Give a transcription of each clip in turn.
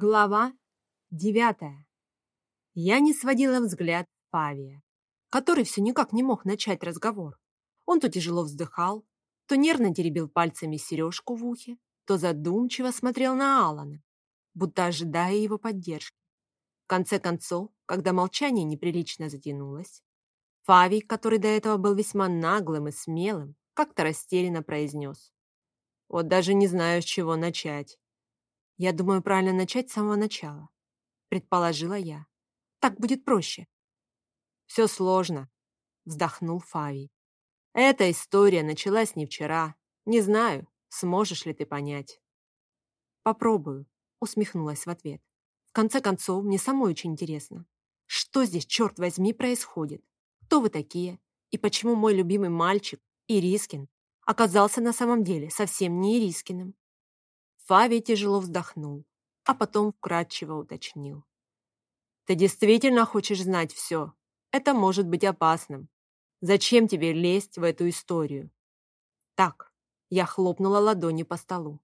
Глава девятая. Я не сводила взгляд Павия, который все никак не мог начать разговор. Он то тяжело вздыхал, то нервно теребил пальцами сережку в ухе, то задумчиво смотрел на Алана, будто ожидая его поддержки. В конце концов, когда молчание неприлично затянулось, Фавий, который до этого был весьма наглым и смелым, как-то растерянно произнес. «Вот даже не знаю, с чего начать». «Я думаю, правильно начать с самого начала», — предположила я. «Так будет проще». «Все сложно», — вздохнул Фавий. «Эта история началась не вчера. Не знаю, сможешь ли ты понять». «Попробую», — усмехнулась в ответ. «В конце концов, мне самой очень интересно. Что здесь, черт возьми, происходит? Кто вы такие? И почему мой любимый мальчик, Ирискин, оказался на самом деле совсем не Ирискиным?» Фави тяжело вздохнул, а потом вкратчиво уточнил. «Ты действительно хочешь знать все? Это может быть опасным. Зачем тебе лезть в эту историю?» «Так», — я хлопнула ладони по столу.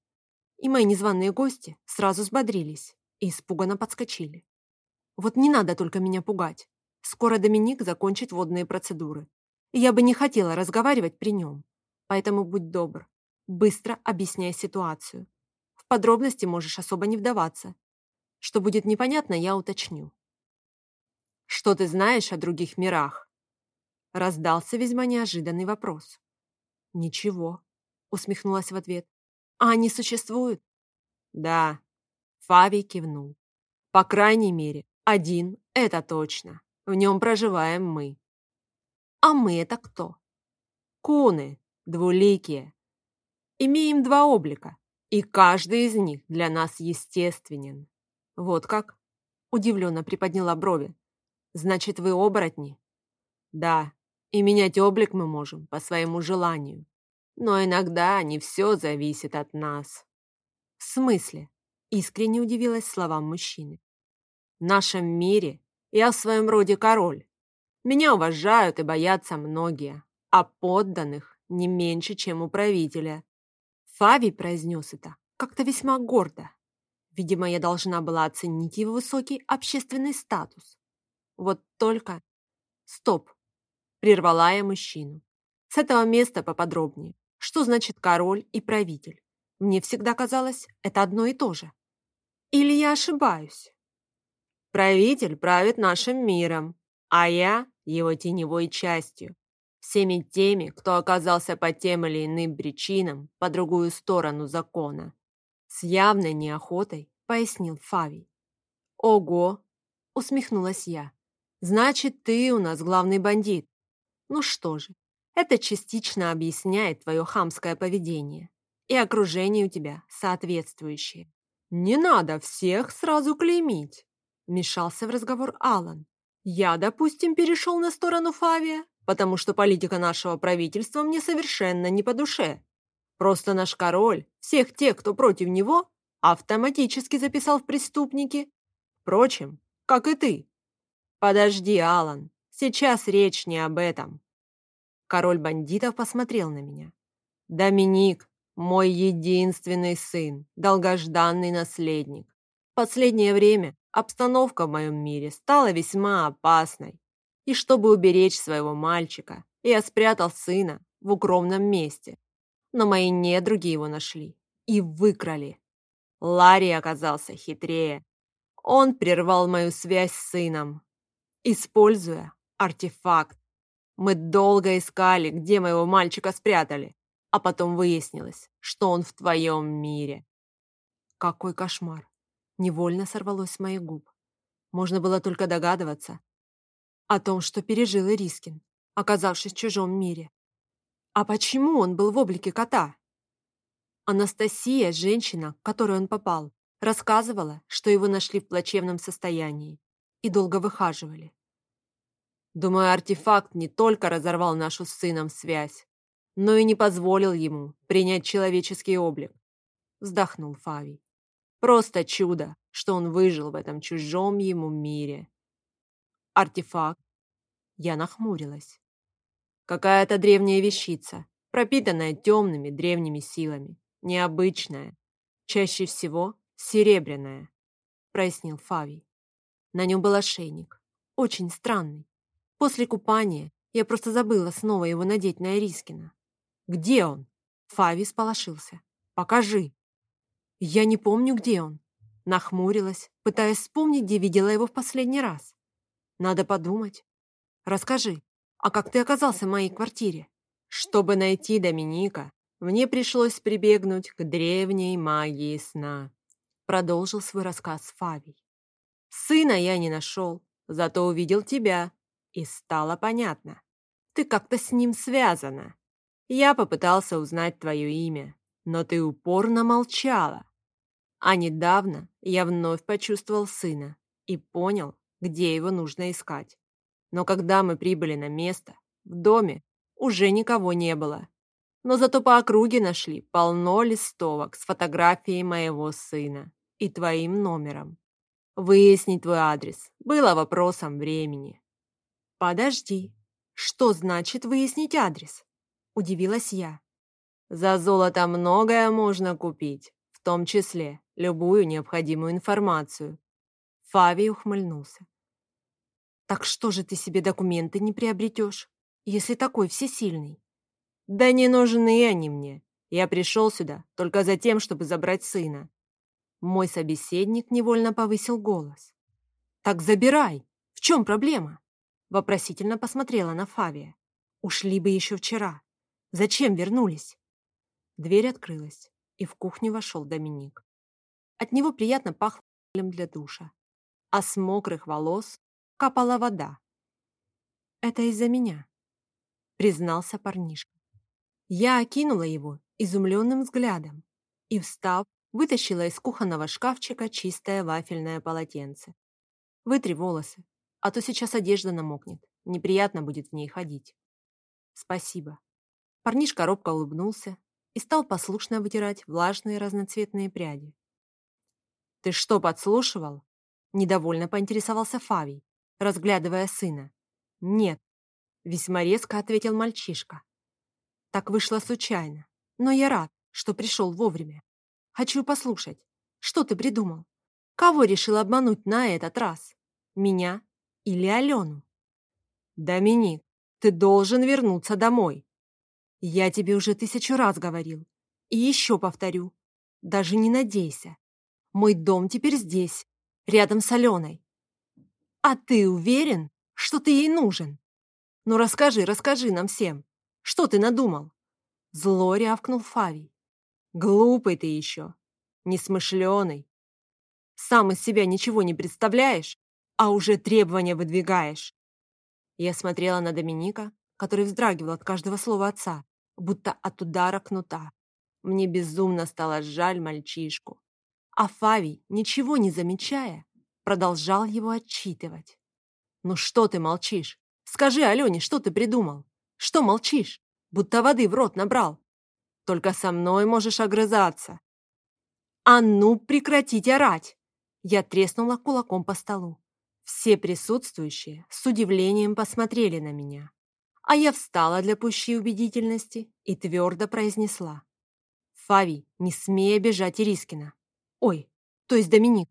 И мои незваные гости сразу взбодрились и испуганно подскочили. «Вот не надо только меня пугать. Скоро Доминик закончит водные процедуры, и я бы не хотела разговаривать при нем. Поэтому будь добр, быстро объясняй ситуацию. Подробности можешь особо не вдаваться. Что будет непонятно, я уточню. «Что ты знаешь о других мирах?» Раздался весьма неожиданный вопрос. «Ничего», — усмехнулась в ответ. «А они существуют?» «Да», — Фавий кивнул. «По крайней мере, один — это точно. В нем проживаем мы». «А мы это кто?» «Куны, двуликие. Имеем два облика, и каждый из них для нас естественен. Вот как? Удивленно приподняла брови. Значит, вы оборотни? Да, и менять облик мы можем по своему желанию. Но иногда не все зависит от нас. В смысле? Искренне удивилась словам мужчины. В нашем мире я в своем роде король. Меня уважают и боятся многие, а подданных не меньше, чем у правителя. Фави произнес это как-то весьма гордо. Видимо, я должна была оценить его высокий общественный статус. Вот только... Стоп! Прервала я мужчину. С этого места поподробнее. Что значит король и правитель? Мне всегда казалось, это одно и то же. Или я ошибаюсь? Правитель правит нашим миром, а я его теневой частью всеми теми, кто оказался по тем или иным причинам по другую сторону закона. С явной неохотой пояснил Фавий. «Ого!» — усмехнулась я. «Значит, ты у нас главный бандит. Ну что же, это частично объясняет твое хамское поведение. И окружение у тебя соответствующее. Не надо всех сразу клеймить!» Вмешался в разговор Алан. «Я, допустим, перешел на сторону Фавия, потому что политика нашего правительства мне совершенно не по душе. Просто наш король всех тех, кто против него, автоматически записал в преступники. Впрочем, как и ты. Подожди, Алан, сейчас речь не об этом. Король бандитов посмотрел на меня. Доминик, мой единственный сын, долгожданный наследник. В последнее время обстановка в моем мире стала весьма опасной. И чтобы уберечь своего мальчика, я спрятал сына в укромном месте. Но мои недруги его нашли и выкрали. Ларри оказался хитрее. Он прервал мою связь с сыном, используя артефакт. Мы долго искали, где моего мальчика спрятали, а потом выяснилось, что он в твоем мире. Какой кошмар! Невольно сорвалось с моих губ. Можно было только догадываться, о том, что пережил Ирискин, оказавшись в чужом мире. А почему он был в облике кота? Анастасия, женщина, к которой он попал, рассказывала, что его нашли в плачевном состоянии и долго выхаживали. Думаю, артефакт не только разорвал нашу с сыном связь, но и не позволил ему принять человеческий облик. Вздохнул Фавий. Просто чудо, что он выжил в этом чужом ему мире. Артефакт. Я нахмурилась. Какая-то древняя вещица, пропитанная темными древними силами. Необычная. Чаще всего серебряная. прояснил Фавий. На нем был ошейник, очень странный. После купания я просто забыла снова его надеть на Ирискина. «Где он?» Фави сполошился. «Покажи!» Я не помню, где он. Нахмурилась, пытаясь вспомнить, где видела его в последний раз. Надо подумать. Расскажи, а как ты оказался в моей квартире? Чтобы найти Доминика, мне пришлось прибегнуть к древней магии сна. Продолжил свой рассказ Фавий. Сына я не нашел, зато увидел тебя, и стало понятно. Ты как-то с ним связана. Я попытался узнать твое имя, но ты упорно молчала. А недавно я вновь почувствовал сына и понял, где его нужно искать. Но когда мы прибыли на место, в доме уже никого не было. Но зато по округе нашли полно листовок с фотографией моего сына и твоим номером. Выяснить твой адрес было вопросом времени. Подожди, что значит выяснить адрес? Удивилась я. За золото многое можно купить, в том числе любую необходимую информацию. Фави ухмыльнулся. Так что же ты себе документы не приобретешь, если такой всесильный? Да не нужны они мне. Я пришел сюда только за тем, чтобы забрать сына. Мой собеседник невольно повысил голос. Так забирай. В чем проблема? Вопросительно посмотрела на Фавия. Ушли бы еще вчера. Зачем вернулись? Дверь открылась, и в кухню вошел Доминик. От него приятно пахло для душа, а с мокрых волос капала вода. «Это из-за меня», — признался парнишка. Я окинула его изумленным взглядом и, встав, вытащила из кухонного шкафчика чистое вафельное полотенце. «Вытри волосы, а то сейчас одежда намокнет, неприятно будет в ней ходить». «Спасибо». Парнишка робко улыбнулся и стал послушно вытирать влажные разноцветные пряди. «Ты что, подслушивал?» Недовольно поинтересовался Фавий, разглядывая сына. «Нет», — весьма резко ответил мальчишка. «Так вышло случайно, но я рад, что пришел вовремя. Хочу послушать, что ты придумал? Кого решил обмануть на этот раз? Меня или Алену?» «Доминик, ты должен вернуться домой», я тебе уже тысячу раз говорил. И еще повторю. Даже не надейся. Мой дом теперь здесь, рядом с Аленой. А ты уверен, что ты ей нужен? Ну расскажи, расскажи нам всем. Что ты надумал? Зло рявкнул Фавий. Глупый ты еще. Несмышленый. Сам из себя ничего не представляешь, а уже требования выдвигаешь. Я смотрела на Доминика, который вздрагивал от каждого слова отца будто от удара кнута. Мне безумно стало жаль мальчишку. А Фавий, ничего не замечая, продолжал его отчитывать. «Ну что ты молчишь? Скажи Алене, что ты придумал? Что молчишь? Будто воды в рот набрал. Только со мной можешь огрызаться». «А ну, прекратить орать!» Я треснула кулаком по столу. Все присутствующие с удивлением посмотрели на меня. А я встала для пущей убедительности и твердо произнесла. «Фави, не смей обижать Ирискина. Ой, то есть Доминик.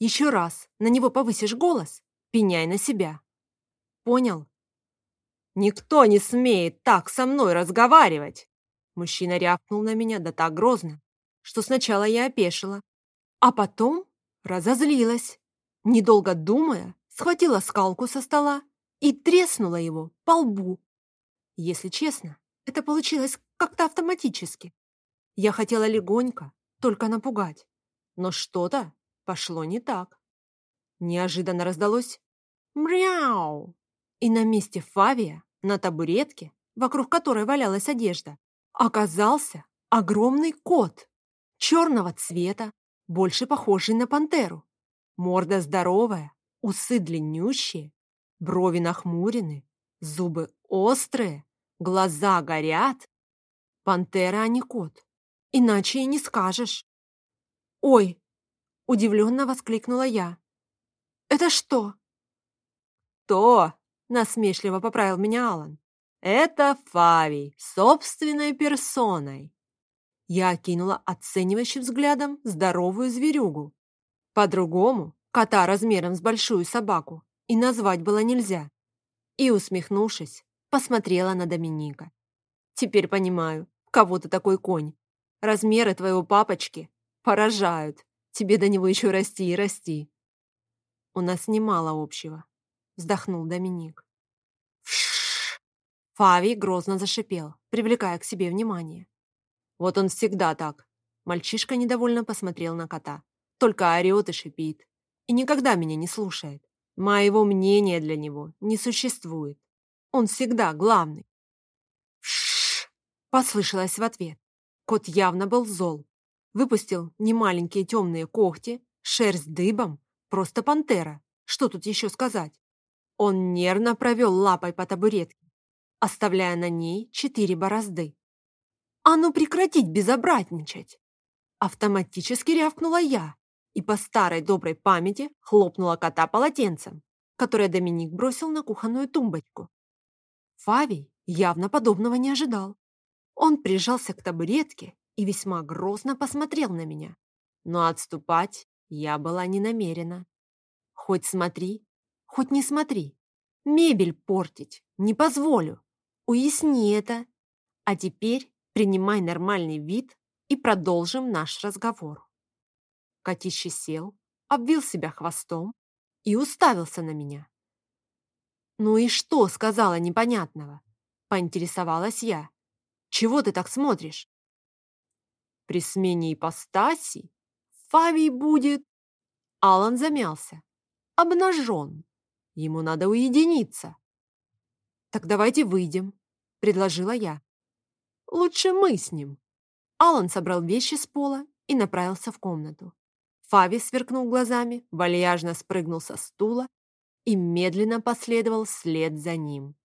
Еще раз на него повысишь голос, пеняй на себя. Понял?» «Никто не смеет так со мной разговаривать!» Мужчина рявкнул на меня да так грозно, что сначала я опешила, а потом разозлилась. Недолго думая, схватила скалку со стола и треснула его по лбу. Если честно, это получилось как-то автоматически. Я хотела легонько, только напугать, но что-то пошло не так. Неожиданно раздалось «Мряу!» И на месте Фавия, на табуретке, вокруг которой валялась одежда, оказался огромный кот, черного цвета, больше похожий на пантеру. Морда здоровая, усы длиннющие, Брови нахмурены, зубы острые, глаза горят. Пантера, а не кот. Иначе и не скажешь. «Ой!» – удивленно воскликнула я. «Это что?» «То!» – насмешливо поправил меня Алан. «Это Фавий, собственной персоной!» Я окинула оценивающим взглядом здоровую зверюгу. По-другому Кота размером с большую собаку и назвать было нельзя. И, усмехнувшись, посмотрела на Доминика. Теперь понимаю, кого ты такой конь. Размеры твоего папочки поражают. Тебе до него еще расти и расти. У нас немало общего, вздохнул Доминик. Вшш! Фави грозно зашипел, привлекая к себе внимание. Вот он всегда так. Мальчишка недовольно посмотрел на кота. Только орет и шипит. И никогда меня не слушает. Моего мнения для него не существует. Он всегда главный. Вшш! Послышалось в ответ. Кот явно был зол. Выпустил немаленькие темные когти, шерсть дыбом, просто пантера. Что тут еще сказать? Он нервно провел лапой по табуретке, оставляя на ней четыре борозды. «А ну прекратить безобразничать!» Автоматически рявкнула я и по старой доброй памяти хлопнула кота полотенцем, которое Доминик бросил на кухонную тумбочку. Фавий явно подобного не ожидал. Он прижался к табуретке и весьма грозно посмотрел на меня. Но отступать я была не намерена. Хоть смотри, хоть не смотри. Мебель портить не позволю. Уясни это. А теперь принимай нормальный вид и продолжим наш разговор. Котище сел, обвил себя хвостом и уставился на меня. «Ну и что?» — сказала непонятного. Поинтересовалась я. «Чего ты так смотришь?» При смене ипостаси Фавий будет... Алан замялся. Обнажен. Ему надо уединиться. «Так давайте выйдем», — предложила я. «Лучше мы с ним». Алан собрал вещи с пола и направился в комнату. Фави сверкнул глазами, вальяжно спрыгнул со стула и медленно последовал вслед за ним.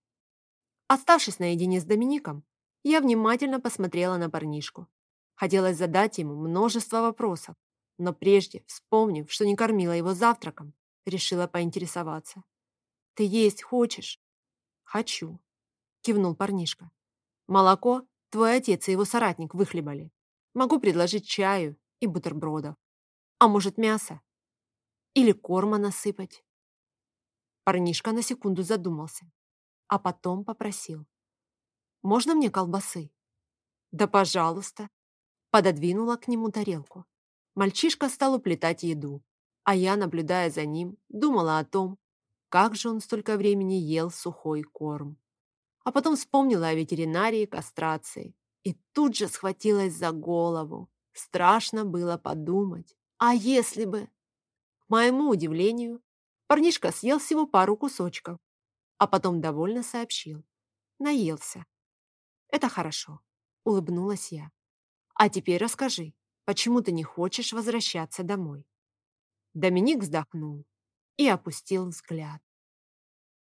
Оставшись наедине с Домиником, я внимательно посмотрела на парнишку. Хотелось задать ему множество вопросов, но прежде, вспомнив, что не кормила его завтраком, решила поинтересоваться. «Ты есть хочешь?» «Хочу», — кивнул парнишка. «Молоко твой отец и его соратник выхлебали. Могу предложить чаю и бутербродов. А может, мясо? Или корма насыпать?» Парнишка на секунду задумался, а потом попросил. «Можно мне колбасы?» «Да, пожалуйста!» Пододвинула к нему тарелку. Мальчишка стал уплетать еду, а я, наблюдая за ним, думала о том, как же он столько времени ел сухой корм. А потом вспомнила о ветеринарии кастрации и тут же схватилась за голову. Страшно было подумать, а если бы... К моему удивлению, Парнишка съел всего пару кусочков, а потом довольно сообщил. Наелся. Это хорошо, улыбнулась я. А теперь расскажи, почему ты не хочешь возвращаться домой? Доминик вздохнул и опустил взгляд.